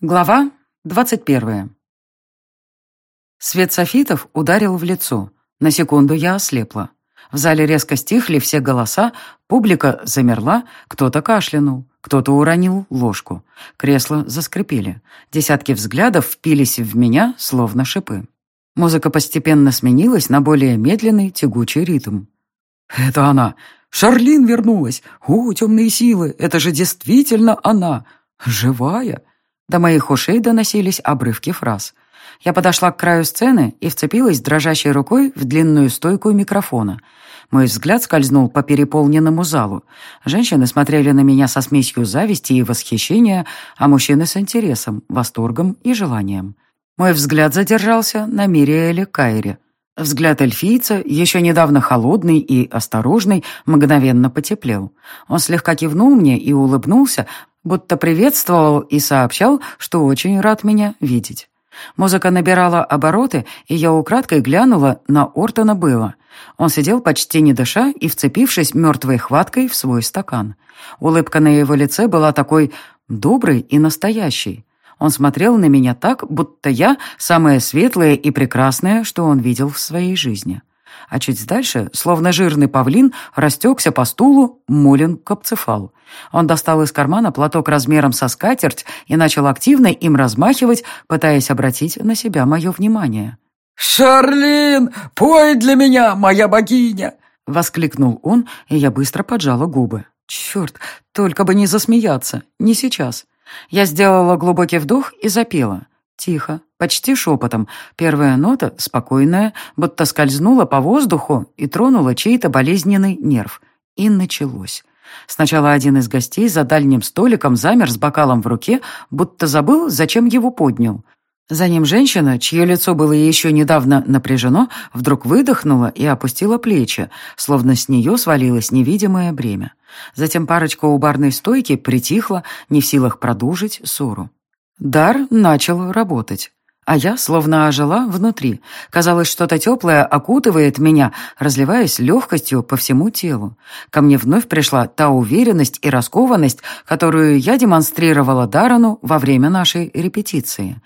Глава двадцать первая. Свет софитов ударил в лицо. На секунду я ослепла. В зале резко стихли все голоса, публика замерла, кто-то кашлянул, кто-то уронил ложку. Кресла заскрипели. Десятки взглядов впились в меня, словно шипы. Музыка постепенно сменилась на более медленный, тягучий ритм. «Это она! Шарлин вернулась! О, темные силы! Это же действительно она! Живая!» До моих ушей доносились обрывки фраз. Я подошла к краю сцены и вцепилась дрожащей рукой в длинную стойку микрофона. Мой взгляд скользнул по переполненному залу. Женщины смотрели на меня со смесью зависти и восхищения, а мужчины с интересом, восторгом и желанием. Мой взгляд задержался на Мириэле Кайре. Взгляд эльфийца, еще недавно холодный и осторожный, мгновенно потеплел. Он слегка кивнул мне и улыбнулся, будто приветствовал и сообщал, что очень рад меня видеть. Музыка набирала обороты, и я украдкой глянула на Ортона Было. Он сидел почти не дыша и вцепившись мертвой хваткой в свой стакан. Улыбка на его лице была такой доброй и настоящей. Он смотрел на меня так, будто я самое светлое и прекрасное, что он видел в своей жизни. А чуть дальше, словно жирный павлин, растекся по стулу Мулин Капцефал. Он достал из кармана платок размером со скатерть и начал активно им размахивать, пытаясь обратить на себя мое внимание. «Шарлин, пой для меня, моя богиня!» — воскликнул он, и я быстро поджала губы. «Черт, только бы не засмеяться, не сейчас». Я сделала глубокий вдох и запела. Тихо, почти шепотом. Первая нота, спокойная, будто скользнула по воздуху и тронула чей-то болезненный нерв. И началось. Сначала один из гостей за дальним столиком замер с бокалом в руке, будто забыл, зачем его поднял. За ним женщина, чье лицо было еще недавно напряжено, вдруг выдохнула и опустила плечи, словно с нее свалилось невидимое бремя. Затем парочка у барной стойки притихла, не в силах продолжить ссору. Дар начал работать. А я словно ожила внутри. Казалось, что-то теплое окутывает меня, разливаясь легкостью по всему телу. Ко мне вновь пришла та уверенность и раскованность, которую я демонстрировала Дарану во время нашей репетиции.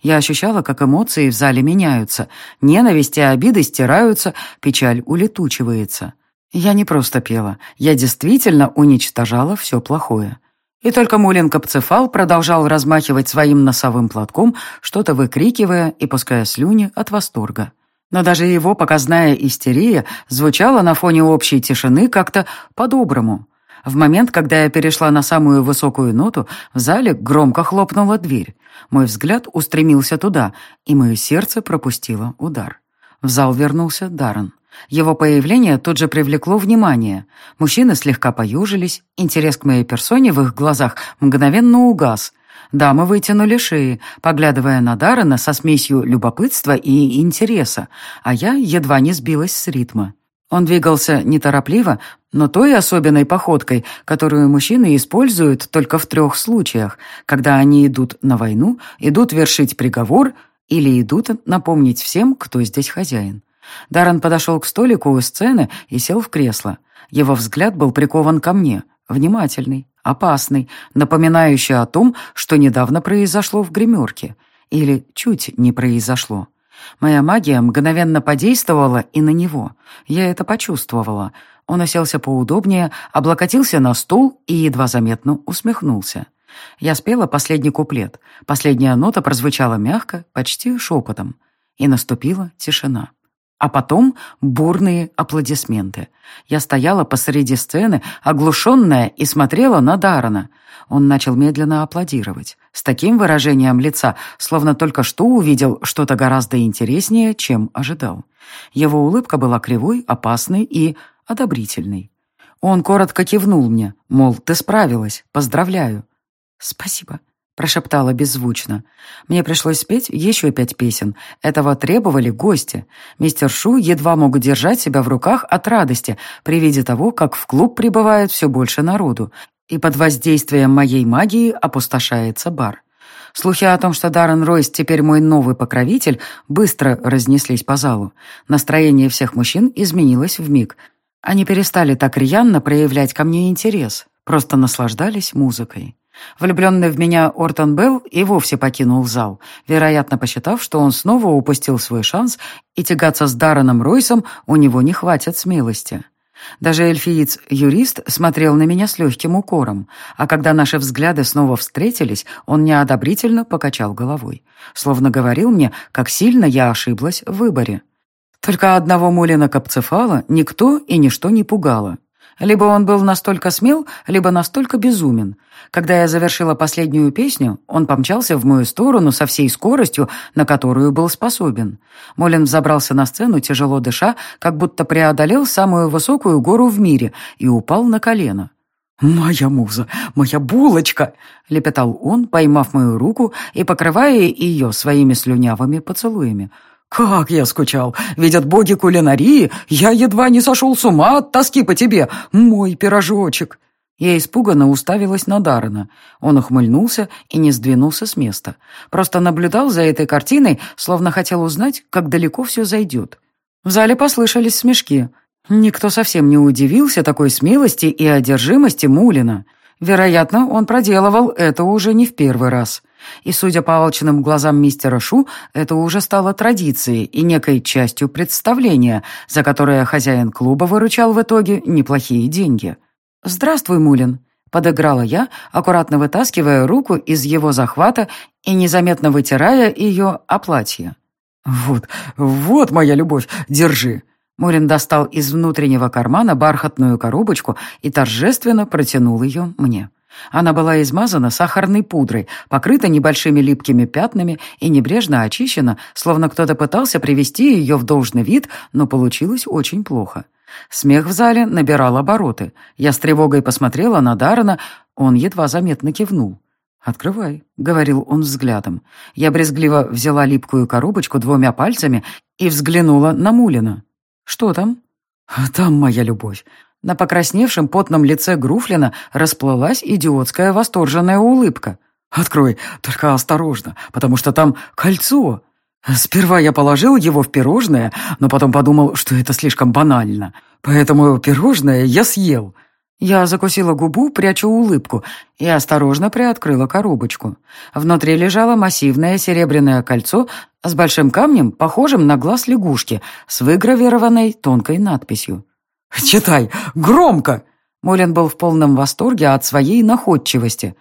Я ощущала, как эмоции в зале меняются. Ненависть и обиды стираются, печаль улетучивается. Я не просто пела, я действительно уничтожала все плохое. И только Мулин Капцефал продолжал размахивать своим носовым платком, что-то выкрикивая и пуская слюни от восторга. Но даже его показная истерия звучала на фоне общей тишины как-то по-доброму. В момент, когда я перешла на самую высокую ноту, в зале громко хлопнула дверь. Мой взгляд устремился туда, и мое сердце пропустило удар. В зал вернулся Даррен. Его появление тут же привлекло внимание. Мужчины слегка поюжились, интерес к моей персоне в их глазах мгновенно угас. Дамы вытянули шеи, поглядывая на Даррена со смесью любопытства и интереса, а я едва не сбилась с ритма. Он двигался неторопливо, но той особенной походкой, которую мужчины используют только в трех случаях, когда они идут на войну, идут вершить приговор или идут напомнить всем, кто здесь хозяин. Даррен подошел к столику у сцены и сел в кресло. Его взгляд был прикован ко мне, внимательный, опасный, напоминающий о том, что недавно произошло в гримерке. Или чуть не произошло. Моя магия мгновенно подействовала и на него. Я это почувствовала. Он уселся поудобнее, облокотился на стул и едва заметно усмехнулся. Я спела последний куплет. Последняя нота прозвучала мягко, почти шепотом. И наступила тишина. А потом бурные аплодисменты. Я стояла посреди сцены, оглушенная, и смотрела на Дарана. Он начал медленно аплодировать, с таким выражением лица, словно только что увидел что-то гораздо интереснее, чем ожидал. Его улыбка была кривой, опасной и одобрительной. Он коротко кивнул мне, мол, ты справилась, поздравляю. «Спасибо», прошептала беззвучно. Мне пришлось спеть еще пять песен. Этого требовали гости. Мистер Шу едва мог держать себя в руках от радости при виде того, как в клуб прибывает все больше народу, и под воздействием моей магии опустошается бар. Слухи о том, что Даррен Ройс теперь мой новый покровитель, быстро разнеслись по залу. Настроение всех мужчин изменилось в миг. Они перестали так рьяно проявлять ко мне интерес, просто наслаждались музыкой. Влюбленный в меня Ортон Белл и вовсе покинул зал, вероятно, посчитав, что он снова упустил свой шанс, и тягаться с Дарреном Ройсом у него не хватит смелости. Даже эльфиец-юрист смотрел на меня с легким укором, а когда наши взгляды снова встретились, он неодобрительно покачал головой, словно говорил мне, как сильно я ошиблась в выборе. Только одного Мулина Капцефала никто и ничто не пугало. Либо он был настолько смел, либо настолько безумен. Когда я завершила последнюю песню, он помчался в мою сторону со всей скоростью, на которую был способен. Молин взобрался на сцену, тяжело дыша, как будто преодолел самую высокую гору в мире и упал на колено. «Моя муза, моя булочка!» — лепетал он, поймав мою руку и покрывая ее своими слюнявыми поцелуями. «Как я скучал! Видят боги кулинарии, я едва не сошел с ума от тоски по тебе, мой пирожочек!» Я испуганно уставилась на Даррена. Он ухмыльнулся и не сдвинулся с места. Просто наблюдал за этой картиной, словно хотел узнать, как далеко все зайдет. В зале послышались смешки. Никто совсем не удивился такой смелости и одержимости Мулина. Вероятно, он проделывал это уже не в первый раз. И, судя по алчным глазам мистера Шу, это уже стало традицией и некой частью представления, за которое хозяин клуба выручал в итоге неплохие деньги. «Здравствуй, Мулин», — подыграла я, аккуратно вытаскивая руку из его захвата и незаметно вытирая ее о платье. «Вот, вот моя любовь, держи». Мулин достал из внутреннего кармана бархатную коробочку и торжественно протянул ее мне. Она была измазана сахарной пудрой, покрыта небольшими липкими пятнами и небрежно очищена, словно кто-то пытался привести ее в должный вид, но получилось очень плохо. Смех в зале набирал обороты. Я с тревогой посмотрела на Даррена, он едва заметно кивнул. «Открывай», — говорил он взглядом. Я брезгливо взяла липкую коробочку двумя пальцами и взглянула на Мулина. «Что там?» «Там моя любовь. На покрасневшем потном лице Груфлина расплылась идиотская восторженная улыбка. «Открой, только осторожно, потому что там кольцо!» Сперва я положил его в пирожное, но потом подумал, что это слишком банально. Поэтому пирожное я съел. Я закусила губу, пряча улыбку, и осторожно приоткрыла коробочку. Внутри лежало массивное серебряное кольцо с большим камнем, похожим на глаз лягушки, с выгравированной тонкой надписью. «Читай! Громко!» Молин был в полном восторге от своей находчивости.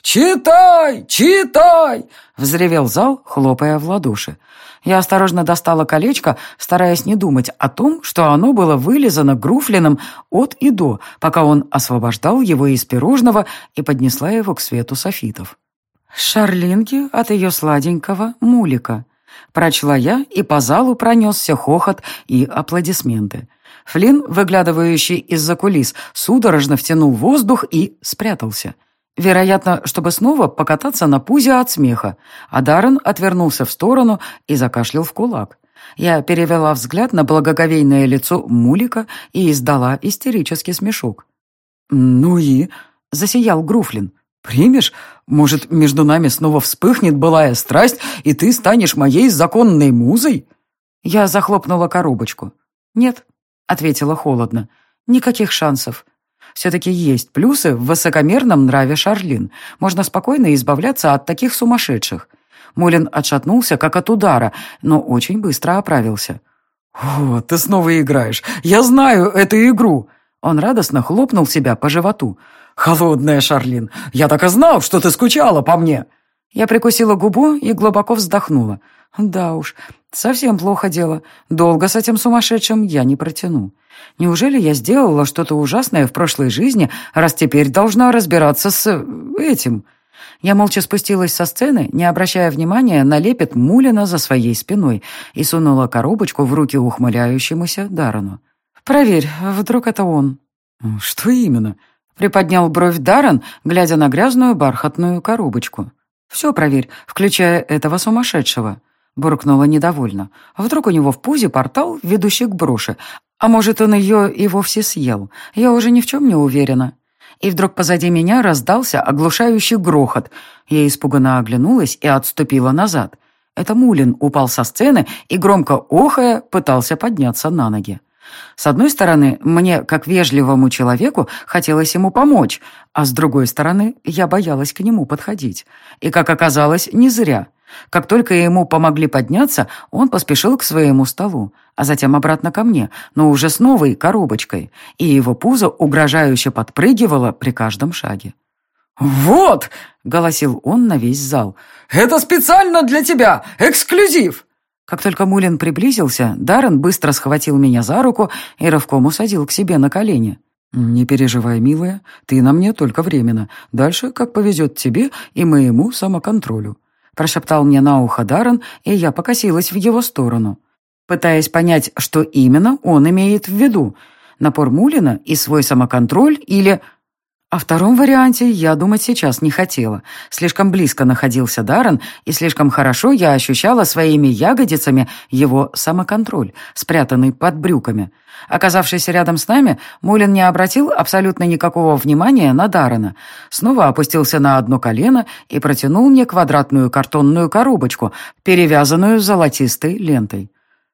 «Читай! Читай!» — взревел зал, хлопая в ладоши. Я осторожно достала колечко, стараясь не думать о том, что оно было вылизано Груфлином от и до, пока он освобождал его из пирожного и поднесла его к свету софитов. «Шарлинки от ее сладенького мулика», — прочла я, и по залу пронесся хохот и аплодисменты. Флинн, выглядывающий из-за кулис, судорожно втянул воздух и спрятался. Вероятно, чтобы снова покататься на пузе от смеха, а Даррен отвернулся в сторону и закашлял в кулак. Я перевела взгляд на благоговейное лицо Мулика и издала истерический смешок. «Ну и?» — засиял Груфлин. «Примешь? Может, между нами снова вспыхнет былая страсть, и ты станешь моей законной музой?» Я захлопнула коробочку. «Нет, — ответила холодно. «Никаких шансов. Все-таки есть плюсы в высокомерном нраве Шарлин. Можно спокойно избавляться от таких сумасшедших». Молин отшатнулся, как от удара, но очень быстро оправился. «О, ты снова играешь! Я знаю эту игру!» Он радостно хлопнул себя по животу. «Холодная, Шарлин! Я так и знал, что ты скучала по мне!» Я прикусила губу и глубоко вздохнула. Да уж, совсем плохо дело. Долго с этим сумасшедшим я не протяну. Неужели я сделала что-то ужасное в прошлой жизни, раз теперь должна разбираться с... этим? Я молча спустилась со сцены, не обращая внимания на лепет Мулина за своей спиной, и сунула коробочку в руки ухмыляющемуся Дарану. «Проверь, вдруг это он». «Что именно?» — приподнял бровь Даран, глядя на грязную бархатную коробочку. «Все проверь, включая этого сумасшедшего». Буркнула недовольно. Вдруг у него в пузе портал, ведущий к броши. А может, он ее и вовсе съел. Я уже ни в чем не уверена. И вдруг позади меня раздался оглушающий грохот. Я испуганно оглянулась и отступила назад. Это Мулин упал со сцены и, громко охая, пытался подняться на ноги. С одной стороны, мне, как вежливому человеку, хотелось ему помочь, а с другой стороны, я боялась к нему подходить. И, как оказалось, не зря. Как только ему помогли подняться, он поспешил к своему столу, а затем обратно ко мне, но уже с новой коробочкой, и его пузо угрожающе подпрыгивало при каждом шаге. «Вот!» — голосил он на весь зал. «Это специально для тебя! Эксклюзив!» Как только Мулин приблизился, Даррен быстро схватил меня за руку и рывком усадил к себе на колени. «Не переживай, милая, ты на мне только временно. Дальше как повезет тебе и моему самоконтролю», прошептал мне на ухо Даррен, и я покосилась в его сторону, пытаясь понять, что именно он имеет в виду. Напор Мулина и свой самоконтроль или о втором варианте я думать сейчас не хотела. Слишком близко находился Даррен, и слишком хорошо я ощущала своими ягодицами его самоконтроль, спрятанный под брюками. Оказавшись рядом с нами, Мулин не обратил абсолютно никакого внимания на Даррена. Снова опустился на одно колено и протянул мне квадратную картонную коробочку, перевязанную золотистой лентой.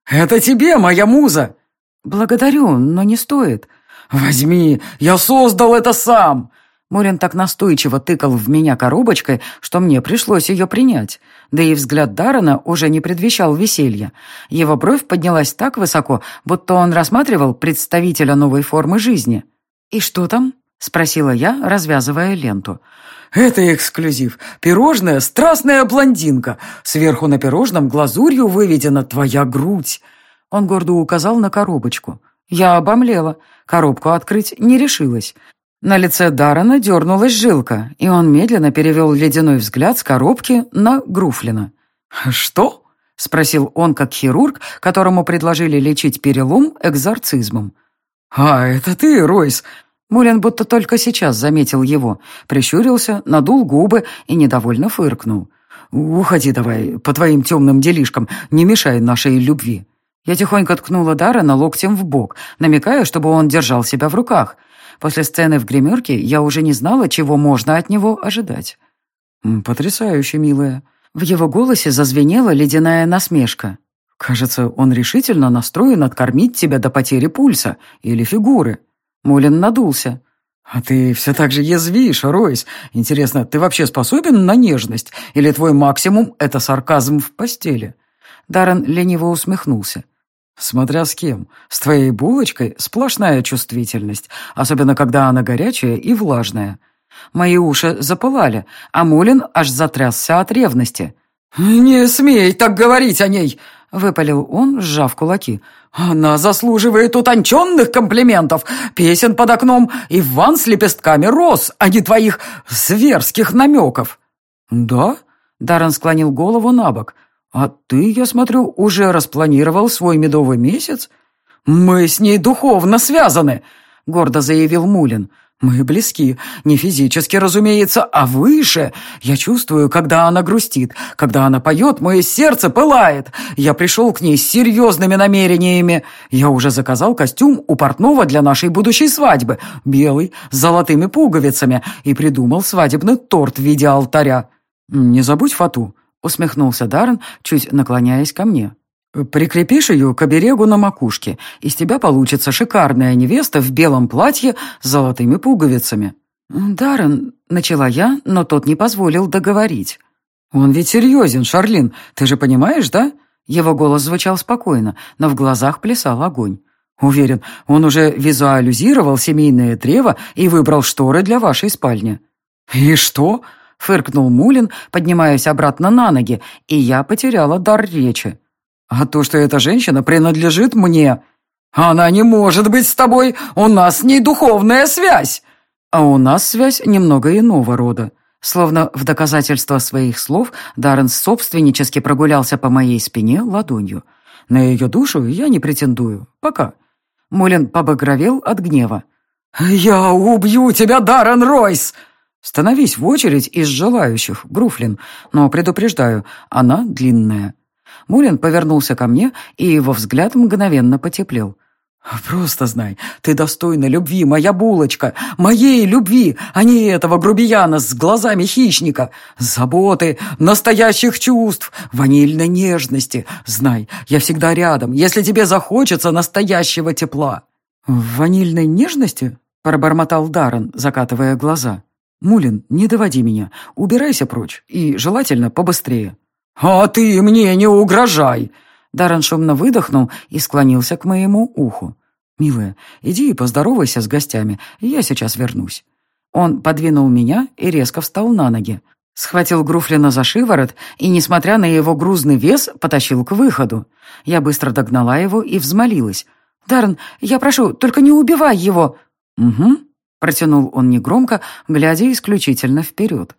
«Это тебе, моя муза!» «Благодарю, но не стоит». «Возьми, я создал это сам!» Мурин так настойчиво тыкал в меня коробочкой, что мне пришлось ее принять. Да и взгляд Даррена уже не предвещал веселья. Его бровь поднялась так высоко, будто он рассматривал представителя новой формы жизни. «И что там?» — спросила я, развязывая ленту. «Это эксклюзив. Пирожное «Страстная блондинка». Сверху на пирожном глазурью выведена твоя грудь». Он гордо указал на коробочку. Я обомлела. Коробку открыть не решилась. На лице Даррена дернулась жилка, и он медленно перевел ледяной взгляд с коробки на Груфлина. «Что?» — спросил он, как хирург, которому предложили лечить перелом экзорцизмом. «А, это ты, Ройс!» Мулин будто только сейчас заметил его, прищурился, надул губы и недовольно фыркнул. «Уходи давай, по твоим темным делишкам, не мешай нашей любви». Я тихонько ткнула Даррена локтем в бок, намекая, чтобы он держал себя в руках. После сцены в гримерке я уже не знала, чего можно от него ожидать. «Потрясающе, милая». В его голосе зазвенела ледяная насмешка. «Кажется, он решительно настроен откормить тебя до потери пульса или фигуры». Мулин надулся. «А ты все так же язвишь, Ройс. Интересно, ты вообще способен на нежность? Или твой максимум — это сарказм в постели?» Даррен лениво усмехнулся. Смотря с кем. С твоей булочкой сплошная чувствительность, особенно когда она горячая и влажная. Мои уши запылали, а Мулин аж затрясся от ревности. «Не смей так говорить о ней!» — выпалил он, сжав кулаки. «Она заслуживает утонченных комплиментов, песен под окном и ван с лепестками роз, а не твоих зверских намеков». «Да?» — Даррен склонил голову на бок. «А ты, я смотрю, уже распланировал свой медовый месяц?» «Мы с ней духовно связаны», — гордо заявил Мулин. «Мы близки, не физически, разумеется, а выше. Я чувствую, когда она грустит, когда она поет, мое сердце пылает. Я пришел к ней с серьезными намерениями. Я уже заказал костюм у портного для нашей будущей свадьбы, белый, с золотыми пуговицами, и придумал свадебный торт в виде алтаря. Не забудь фату». Усмехнулся Даррен, чуть наклоняясь ко мне. «Прикрепишь ее к оберегу на макушке. Из тебя получится шикарная невеста в белом платье с золотыми пуговицами». «Даррен», — начала я, но тот не позволил договорить. «Он ведь серьезен, Шарлин, ты же понимаешь, да?» Его голос звучал спокойно, но в глазах плясал огонь. «Уверен, он уже визуализировал семейное древо и выбрал шторы для вашей спальни». «И что?» Фыркнул Мулин, поднимаясь обратно на ноги, и я потеряла дар речи. «А то, что эта женщина принадлежит мне. Она не может быть с тобой, у нас с ней духовная связь!» «А у нас связь немного иного рода». Словно в доказательство своих слов, Даррен собственнически прогулялся по моей спине ладонью. На ее душу я не претендую. Пока. Мулин побагровел от гнева. «Я убью тебя, Даррен Ройс!» Становись в очередь из желающих, Груфлин, но предупреждаю, она длинная». Мулин повернулся ко мне, и его взгляд мгновенно потеплел. «Просто знай, ты достойна любви, моя булочка, моей любви, а не этого грубияна с глазами хищника. Заботы, настоящих чувств, ванильной нежности. Знай, я всегда рядом, если тебе захочется настоящего тепла». «Ванильной нежности?» — пробормотал Даррен, закатывая глаза. «Мулин, не доводи меня, убирайся прочь, и желательно побыстрее». «А ты мне не угрожай!» Даррен шумно выдохнул и склонился к моему уху. «Милая, иди и поздоровайся с гостями, я сейчас вернусь». Он подвинул меня и резко встал на ноги. Схватил Груфлина за шиворот и, несмотря на его грузный вес, потащил к выходу. Я быстро догнала его и взмолилась. «Даррен, я прошу, только не убивай его!» «Угу», — протянул он негромко, глядя исключительно вперед.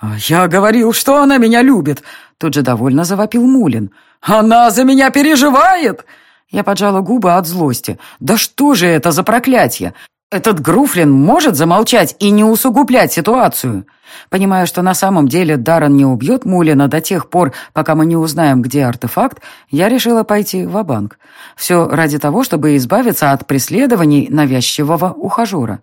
«А «Я говорил, что она меня любит!» Тут же довольно завопил Мулин. «Она за меня переживает!» Я поджала губы от злости. «Да что же это за проклятие? Этот Груфлин может замолчать и не усугублять ситуацию?» Понимая, что на самом деле Даррен не убьет Мулина до тех пор, пока мы не узнаем, где артефакт, я решила пойти в банк Все ради того, чтобы избавиться от преследований навязчивого ухажера.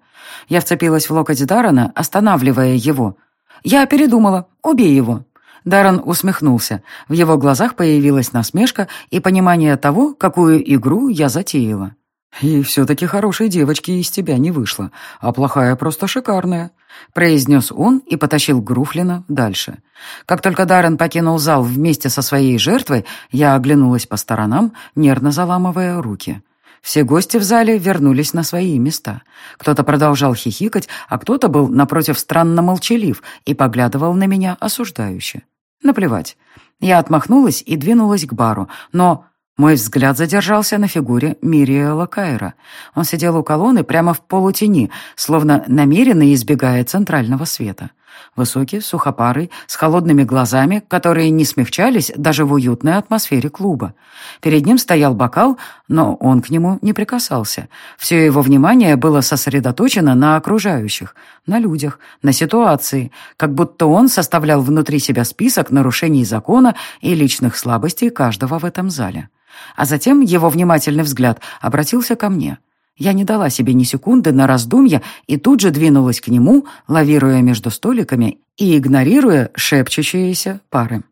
Я вцепилась в локоть Даррена, останавливая его. «Я передумала. Убей его». Даррен усмехнулся. В его глазах появилась насмешка и понимание того, какую игру я затеяла. «И все-таки хорошей девочки из тебя не вышло, а плохая просто шикарная», — произнес он и потащил Груфлина дальше. Как только Даррен покинул зал вместе со своей жертвой, я оглянулась по сторонам, нервно заламывая руки. Все гости в зале вернулись на свои места. Кто-то продолжал хихикать, а кто-то был, напротив, странно молчалив и поглядывал на меня осуждающе. Наплевать. Я отмахнулась и двинулась к бару, но мой взгляд задержался на фигуре Мириэла Кайра. Он сидел у колонны прямо в полутени, словно намеренно избегая центрального света. Высокий, сухопарый, с холодными глазами, которые не смягчались даже в уютной атмосфере клуба. Перед ним стоял бокал, но он к нему не прикасался. Все его внимание было сосредоточено на окружающих, на людях, на ситуации, как будто он составлял внутри себя список нарушений закона и личных слабостей каждого в этом зале. А затем его внимательный взгляд обратился ко мне. Я не дала себе ни секунды на раздумья и тут же двинулась к нему, лавируя между столиками и игнорируя шепчущиеся пары.